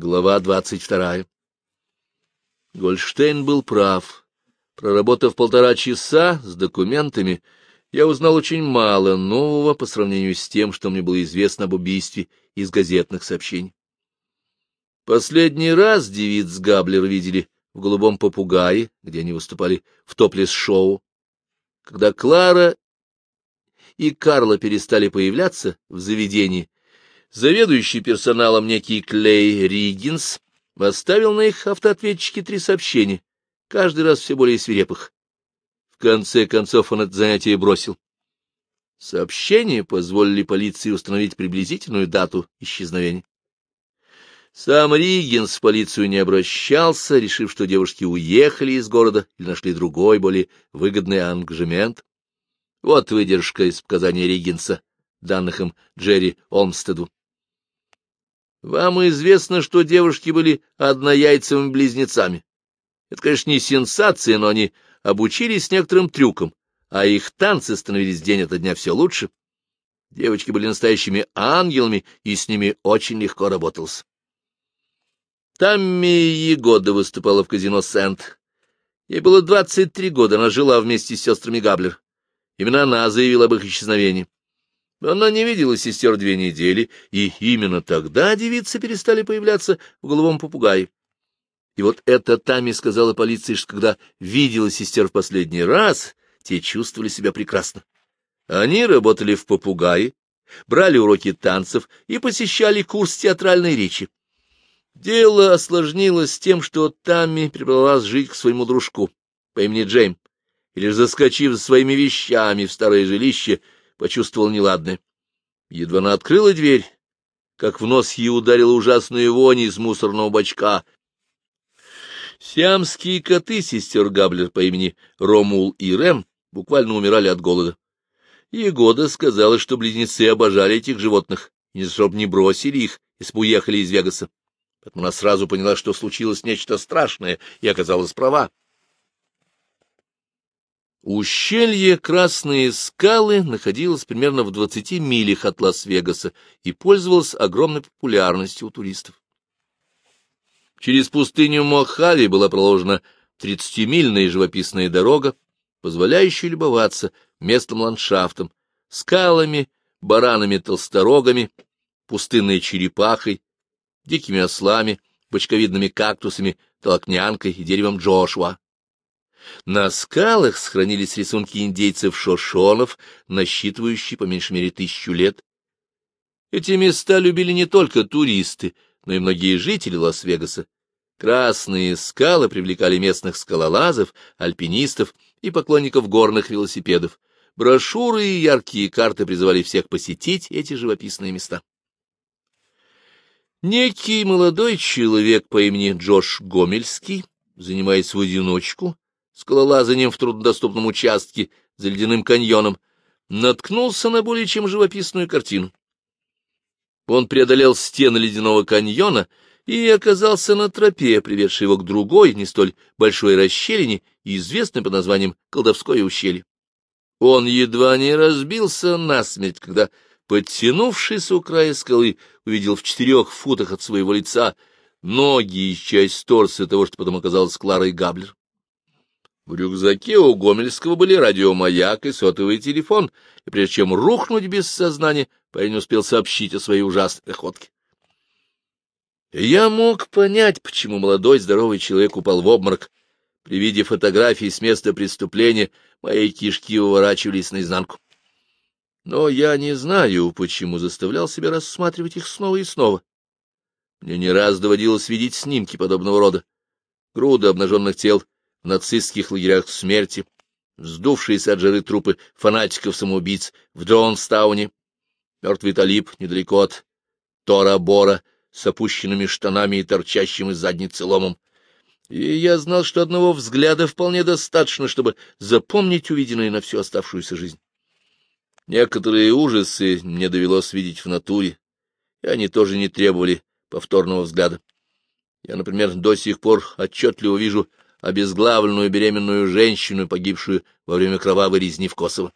Глава двадцать вторая. Гольштейн был прав. Проработав полтора часа с документами, я узнал очень мало нового по сравнению с тем, что мне было известно об убийстве из газетных сообщений. Последний раз девиц Габлер видели в «Голубом попугае», где они выступали в топлес-шоу. Когда Клара и Карла перестали появляться в заведении, заведующий персоналом некий Клей Риггинс оставил на их автоответчике три сообщения, каждый раз все более свирепых. В конце концов он это занятие бросил. Сообщения позволили полиции установить приблизительную дату исчезновения. Сам Риггинс в полицию не обращался, решив, что девушки уехали из города или нашли другой, более выгодный ангажемент. Вот выдержка из показаний Риггинса, данных им Джерри Олмстеду. Вам известно, что девушки были однояйцевыми близнецами. Это, конечно, не сенсация, но они обучились некоторым трюкам, а их танцы становились день ото дня все лучше. Девочки были настоящими ангелами, и с ними очень легко работалось. Тамми Егода выступала в казино «Сент». Ей было 23 года, она жила вместе с сестрами Габлер. Именно она заявила об их исчезновении. Она не видела сестер две недели, и именно тогда девицы перестали появляться в голубом попугае. И вот это Тами сказала полиции, что когда видела сестер в последний раз, те чувствовали себя прекрасно. Они работали в попугае, брали уроки танцев и посещали курс театральной речи. Дело осложнилось тем, что Тамми перебралась жить к своему дружку по имени Джейм, и лишь заскочив за своими вещами в старое жилище, почувствовал неладное. Едва она открыла дверь, как в нос ей ударила ужасная вонь из мусорного бачка. Сиамские коты сестер Габлер по имени Ромул и Рэм буквально умирали от голода. Егода сказала, что близнецы обожали этих животных, и чтоб не бросили их, если бы уехали из Вегаса. Поэтому она сразу поняла, что случилось нечто страшное, и оказалась права. Ущелье Красные Скалы находилось примерно в 20 милях от Лас-Вегаса и пользовалось огромной популярностью у туристов. Через пустыню Мохави была проложена тридцатимильная живописная дорога, позволяющая любоваться местным ландшафтом, скалами, баранами-толсторогами, пустынной черепахой, дикими ослами, бочковидными кактусами, толокнянкой и деревом Джошуа. На скалах сохранились рисунки индейцев-шошонов, насчитывающие по меньшей мере тысячу лет. Эти места любили не только туристы, но и многие жители Лас-Вегаса. Красные скалы привлекали местных скалолазов, альпинистов и поклонников горных велосипедов. Брошюры и яркие карты призывали всех посетить эти живописные места. Некий молодой человек по имени Джош Гомельский, занимаясь в одиночку, скалолазанием в труднодоступном участке за ледяным каньоном, наткнулся на более чем живописную картину. Он преодолел стены ледяного каньона и оказался на тропе, приведшей его к другой, не столь большой расщелине, известной под названием Колдовское ущелье. Он едва не разбился насмерть, когда, подтянувшись у края скалы, увидел в четырех футах от своего лица ноги и часть торса того, что потом оказалось Кларой Габлер. В рюкзаке у Гомельского были радиомаяк и сотовый телефон, и прежде чем рухнуть без сознания, парень успел сообщить о своей ужасной охотке. Я мог понять, почему молодой здоровый человек упал в обморок. При виде фотографий с места преступления мои кишки выворачивались наизнанку. Но я не знаю, почему заставлял себя рассматривать их снова и снова. Мне не раз доводилось видеть снимки подобного рода. Груды обнаженных тел — в нацистских лагерях смерти, вздувшиеся от жары трупы фанатиков-самоубийц в Дронстауне, мертвый талиб недалеко от Тора-Бора с опущенными штанами и торчащим из задницы ломом. И я знал, что одного взгляда вполне достаточно, чтобы запомнить увиденное на всю оставшуюся жизнь. Некоторые ужасы мне довелось видеть в натуре, и они тоже не требовали повторного взгляда. Я, например, до сих пор отчетливо вижу обезглавленную беременную женщину, погибшую во время кровавой резни в Косово.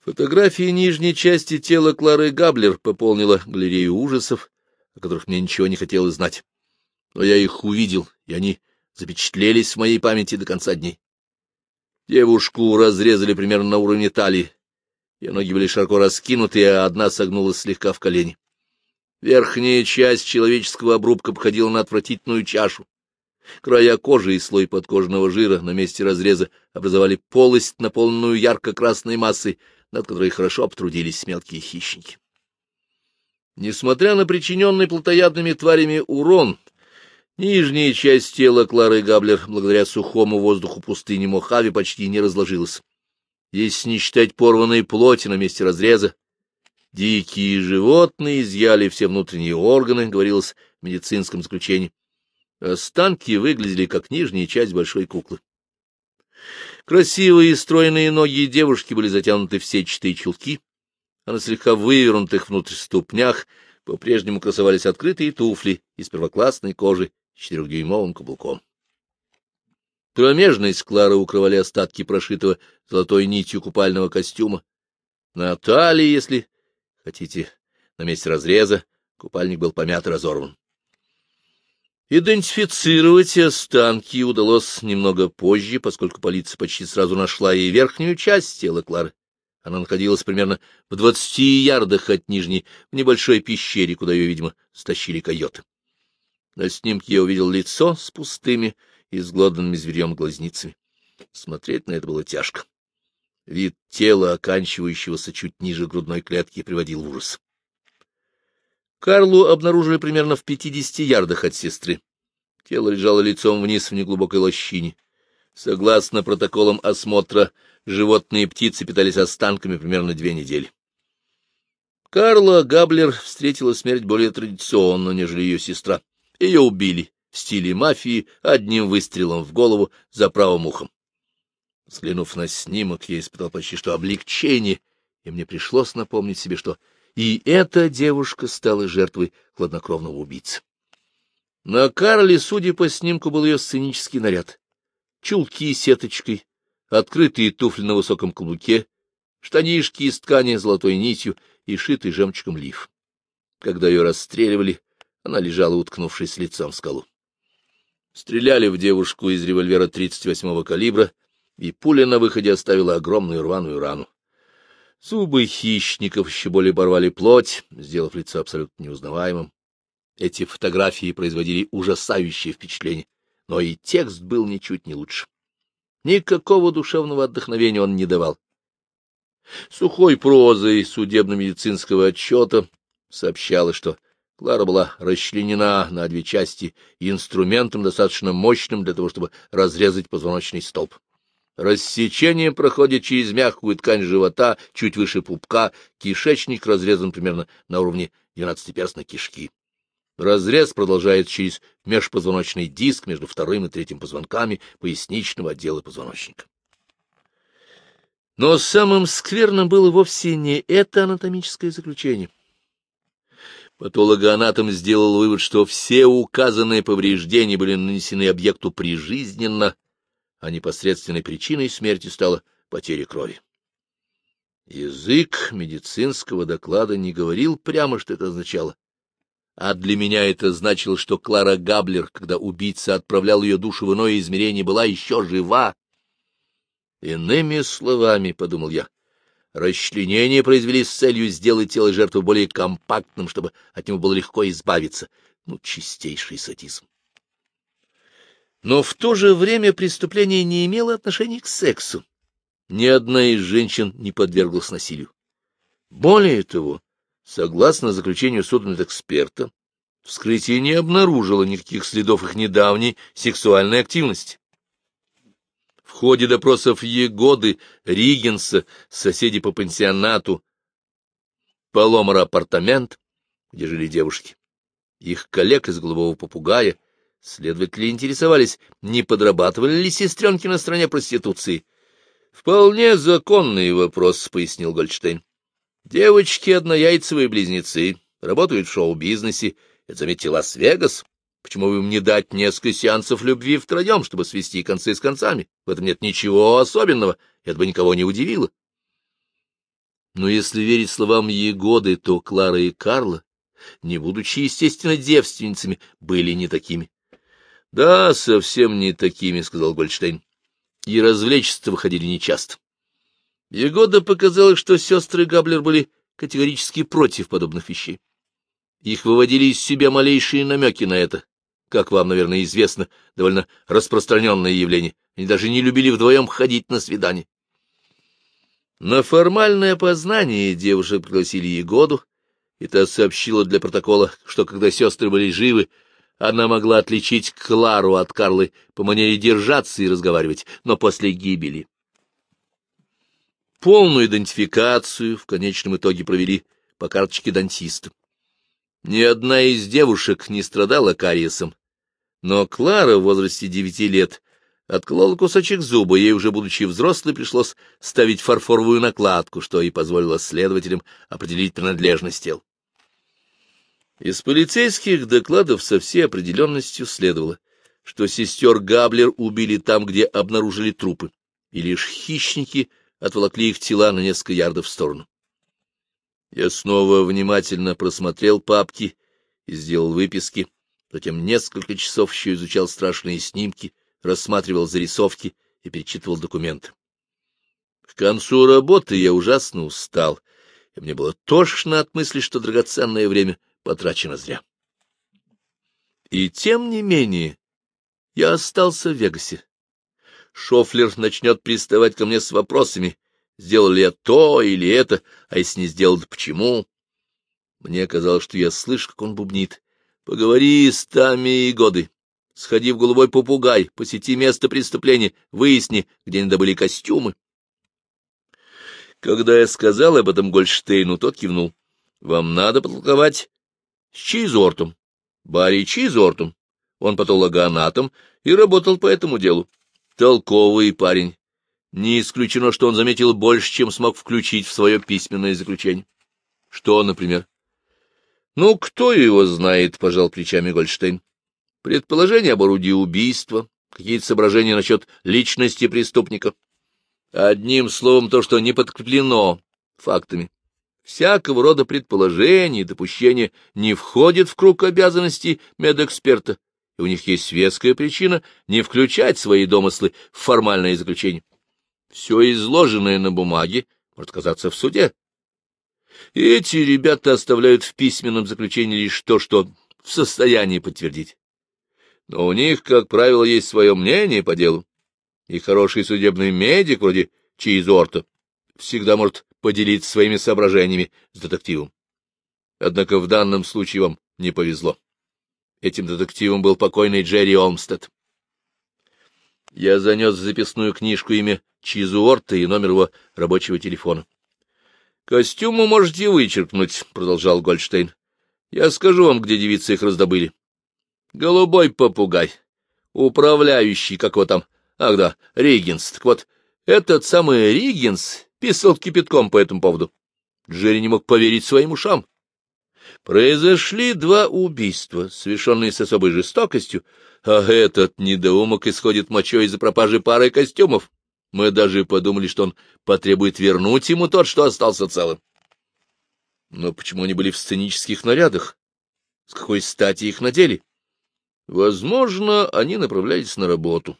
Фотография нижней части тела Клары Габлер пополнила галерею ужасов, о которых мне ничего не хотелось знать. Но я их увидел, и они запечатлелись в моей памяти до конца дней. Девушку разрезали примерно на уровне талии. Ее ноги были широко раскинуты, а одна согнулась слегка в колени. Верхняя часть человеческого обрубка походила на отвратительную чашу. Края кожи и слой подкожного жира на месте разреза образовали полость, наполненную ярко-красной массой, над которой хорошо обтрудились мелкие хищники. Несмотря на причиненный плотоядными тварями урон, нижняя часть тела Клары Габлер, благодаря сухому воздуху пустыни Мохави, почти не разложилась. Если не считать порванной плоти на месте разреза, дикие животные изъяли все внутренние органы, говорилось в медицинском заключении. Останки выглядели как нижняя часть большой куклы. Красивые и стройные ноги девушки были затянуты в сетчатые чулки, а на слегка вывернутых внутрь ступнях по-прежнему красовались открытые туфли из первоклассной кожи с четырехдюймовым каблуком. Промежность Клары укрывали остатки прошитого золотой нитью купального костюма. На талии, если хотите, на месте разреза, купальник был помят и разорван. Идентифицировать останки удалось немного позже, поскольку полиция почти сразу нашла и верхнюю часть тела Клары. Она находилась примерно в двадцати ярдах от нижней, в небольшой пещере, куда ее, видимо, стащили койоты. На снимке я увидел лицо с пустыми и сглоданными зверем глазницами. Смотреть на это было тяжко. Вид тела, оканчивающегося чуть ниже грудной клетки, приводил в ужас. Карлу обнаружили примерно в пятидесяти ярдах от сестры. Тело лежало лицом вниз в неглубокой лощине. Согласно протоколам осмотра, животные и птицы питались останками примерно две недели. Карла Габлер встретила смерть более традиционно, нежели ее сестра. Ее убили в стиле мафии одним выстрелом в голову за правым ухом. Взглянув на снимок, я испытал почти что облегчение, и мне пришлось напомнить себе, что и эта девушка стала жертвой хладнокровного убийцы. На Карле, судя по снимку, был ее сценический наряд чулки с сеточкой, открытые туфли на высоком каблуке, штанишки из ткани золотой нитью и шитый жемчугом лиф. Когда ее расстреливали, она лежала, уткнувшись лицом в скалу. Стреляли в девушку из револьвера 38-го калибра, и пуля на выходе оставила огромную рваную рану. Зубы хищников еще более порвали плоть, сделав лицо абсолютно неузнаваемым. Эти фотографии производили ужасающее впечатление но и текст был ничуть не лучше. Никакого душевного отдохновения он не давал. Сухой прозой судебно-медицинского отчета сообщалось, что Клара была расчленена на две части инструментом, достаточно мощным для того, чтобы разрезать позвоночный столб. Рассечение проходит через мягкую ткань живота, чуть выше пупка, кишечник разрезан примерно на уровне двенадцатиперстной кишки. Разрез продолжается через межпозвоночный диск между вторым и третьим позвонками поясничного отдела позвоночника. Но самым скверным было вовсе не это анатомическое заключение. Патологоанатом сделал вывод, что все указанные повреждения были нанесены объекту прижизненно, а непосредственной причиной смерти стала потеря крови. Язык медицинского доклада не говорил прямо, что это означало, а для меня это значило, что Клара Габлер, когда убийца отправлял ее душу в иное измерение, была еще жива. Иными словами, — подумал я, — расчленение произвели с целью сделать тело жертвы более компактным, чтобы от него было легко избавиться. Ну, чистейший садизм. Но в то же время преступление не имело отношения к сексу. Ни одна из женщин не подверглась насилию. Более того, Согласно заключению судмедэксперта, вскрытие не обнаружило никаких следов их недавней сексуальной активности. В ходе допросов Егоды, Ригенса, соседей по пансионату, Паломара апартамент, где жили девушки, их коллег из голубого попугая, следователи интересовались, не подрабатывали ли сестренки на стороне проституции. — Вполне законный вопрос, — пояснил Гольдштейн. Девочки однояйцевые близнецы, работают в шоу-бизнесе. Это, заметьте, Лас-Вегас. Почему бы им не дать несколько сеансов любви втроем, чтобы свести концы с концами? В этом нет ничего особенного, это бы никого не удивило. Но если верить словам Егоды, то Клара и Карла не будучи, естественно, девственницами, были не такими. — Да, совсем не такими, — сказал Гольдштейн. — И развлечься выходили нечасто. Егода показалось, что сестры Габлер были категорически против подобных вещей. Их выводили из себя малейшие намеки на это. Как вам, наверное, известно, довольно распространенное явление. Они даже не любили вдвоем ходить на свидание. На формальное опознание девушек пригласили Егоду, и та сообщила для протокола, что когда сестры были живы, она могла отличить Клару от Карлы по манере держаться и разговаривать, но после гибели. Полную идентификацию в конечном итоге провели по карточке дантиста. Ни одна из девушек не страдала кариесом, но Клара в возрасте девяти лет отколола кусочек зуба, ей уже будучи взрослой пришлось ставить фарфоровую накладку, что и позволило следователям определить принадлежность тел. Из полицейских докладов со всей определенностью следовало, что сестер Габлер убили там, где обнаружили трупы, и лишь хищники отволокли их тела на несколько ярдов в сторону. Я снова внимательно просмотрел папки и сделал выписки, затем несколько часов еще изучал страшные снимки, рассматривал зарисовки и перечитывал документы. К концу работы я ужасно устал, и мне было тошно от мысли, что драгоценное время потрачено зря. И тем не менее я остался в Вегасе. Шофлер начнет приставать ко мне с вопросами, сделал ли я то или это, а если не сделал, то почему. Мне казалось, что я слышу, как он бубнит. Поговори с Тами и Годы. Сходи в голубой попугай, посети место преступления, выясни, где они костюмы. Когда я сказал об этом Гольштейну, тот кивнул. — Вам надо потолковать с Чизортом, Барри Чизортом. Он патологоанатом и работал по этому делу. Толковый парень, не исключено, что он заметил больше, чем смог включить в свое письменное заключение. Что, например? Ну, кто его знает, — пожал плечами Гольштейн. Предположение об орудии убийства, какие-то соображения насчет личности преступника. Одним словом, то, что не подкреплено фактами. Всякого рода предположения и допущения не входят в круг обязанностей медэксперта, и у них есть веская причина не включать свои домыслы в формальное заключение. Все изложенное на бумаге может казаться в суде. Эти ребята оставляют в письменном заключении лишь то, что в состоянии подтвердить. Но у них, как правило, есть свое мнение по делу, и хороший судебный медик, вроде Чейзорта, всегда может поделиться своими соображениями с детективом. Однако в данном случае вам не повезло. Этим детективом был покойный Джерри Олмстед. Я занес записную книжку имя Чизуорта и номер его рабочего телефона. — Костюмы можете вычеркнуть, — продолжал Гольдштейн. — Я скажу вам, где девицы их раздобыли. — Голубой попугай. Управляющий, как его там. Ах да, Риггинс. Так вот, этот самый Риггинс писал кипятком по этому поводу. Джерри не мог поверить своим ушам. Произошли два убийства, совершенные с особой жестокостью, а этот недоумок исходит мочой из-за пропажи пары костюмов. Мы даже подумали, что он потребует вернуть ему тот, что остался целым. Но почему они были в сценических нарядах? С какой стати их надели? Возможно, они направлялись на работу.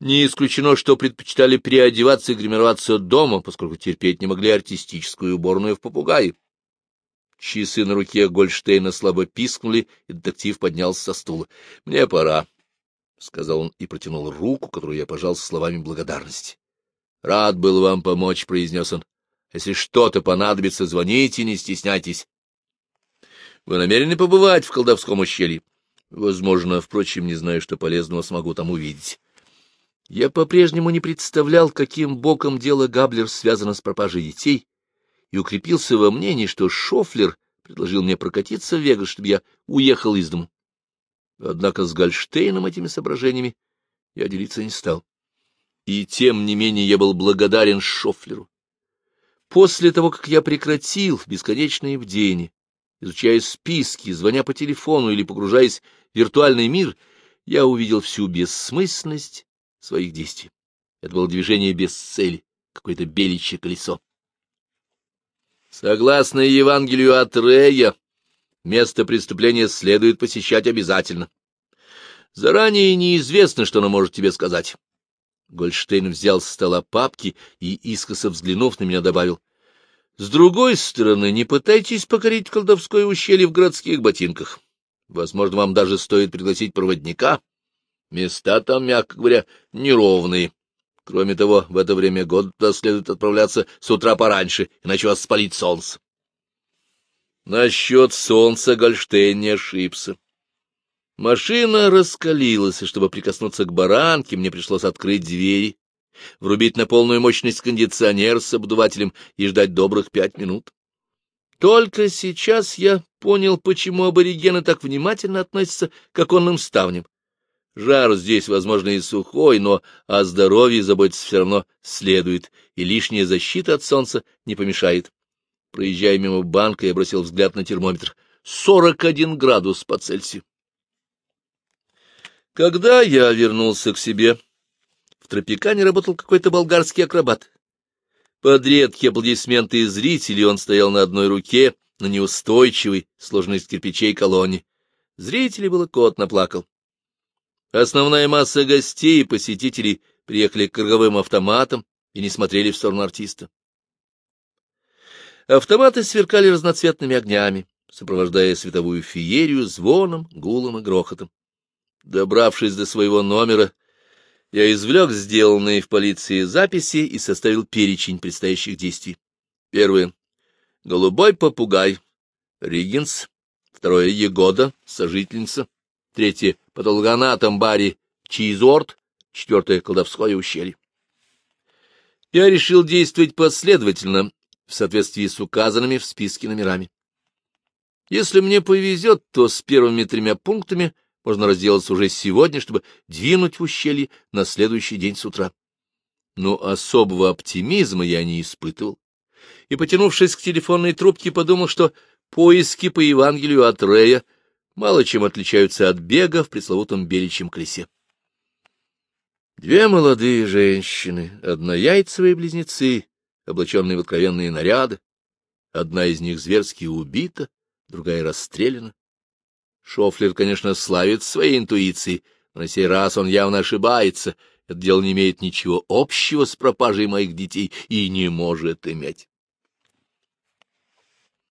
Не исключено, что предпочитали переодеваться и гримироваться дома, поскольку терпеть не могли артистическую уборную в попугае. Часы на руке Гольштейна слабо пискнули, и детектив поднялся со стула. — Мне пора, — сказал он и протянул руку, которую я пожал со словами благодарности. — Рад был вам помочь, — произнес он. — Если что-то понадобится, звоните, не стесняйтесь. — Вы намерены побывать в колдовском ущелье? — Возможно, впрочем, не знаю, что полезного смогу там увидеть. Я по-прежнему не представлял, каким боком дело Габлер связано с пропажей детей, и укрепился во мнении, что Шофлер предложил мне прокатиться в Вегас, чтобы я уехал из дому. Однако с Гольштейном этими соображениями я делиться не стал. И тем не менее я был благодарен Шофлеру. После того, как я прекратил бесконечные бдения, изучая списки, звоня по телефону или погружаясь в виртуальный мир, я увидел всю бессмысленность своих действий. Это было движение без цели, какое-то беличье колесо. Согласно Евангелию от Рея, Место преступления следует посещать обязательно. Заранее неизвестно, что оно может тебе сказать. Гольштейн взял с стола папки и, искоса взглянув на меня, добавил. — С другой стороны, не пытайтесь покорить колдовское ущелье в городских ботинках. Возможно, вам даже стоит пригласить проводника. Места там, мягко говоря, неровные. Кроме того, в это время года следует отправляться с утра пораньше, иначе вас спалит солнце. Насчет солнца Гольштейн не ошибся. Машина раскалилась, и чтобы прикоснуться к баранке, мне пришлось открыть двери, врубить на полную мощность кондиционер с обдувателем и ждать добрых пять минут. Только сейчас я понял, почему аборигены так внимательно относятся к оконным ставням. Жар здесь, возможно, и сухой, но о здоровье заботиться все равно следует, и лишняя защита от солнца не помешает. Проезжая мимо банка, я бросил взгляд на термометр. Сорок один градус по Цельсию. Когда я вернулся к себе, в Тропикане работал какой-то болгарский акробат. Под редкие аплодисменты зрителей он стоял на одной руке, на неустойчивой, сложной из кирпичей колонне. Зрителей было кот наплакал. Основная масса гостей и посетителей приехали к круговым автоматам и не смотрели в сторону артиста. Автоматы сверкали разноцветными огнями, сопровождая световую феерию звоном, гулом и грохотом. Добравшись до своего номера, я извлек сделанные в полиции записи и составил перечень предстоящих действий. Первое. Голубой попугай. Риггинс. Второе. Егода, сожительница. Третье. Патологоанатом Барри Чизорт. Четвертое. Колдовское ущелье. Я решил действовать последовательно, в соответствии с указанными в списке номерами. Если мне повезет, то с первыми тремя пунктами можно разделаться уже сегодня, чтобы двинуть в ущелье на следующий день с утра. Но особого оптимизма я не испытывал, и, потянувшись к телефонной трубке, подумал, что поиски по Евангелию от Рея мало чем отличаются от бега в пресловутом беличьем колесе. Две молодые женщины, однояйцевые близнецы, облаченные в откровенные наряды, одна из них зверски убита, другая расстреляна. Шофлер, конечно, славит своей интуицией, но на сей раз он явно ошибается. Это дело не имеет ничего общего с пропажей моих детей и не может иметь.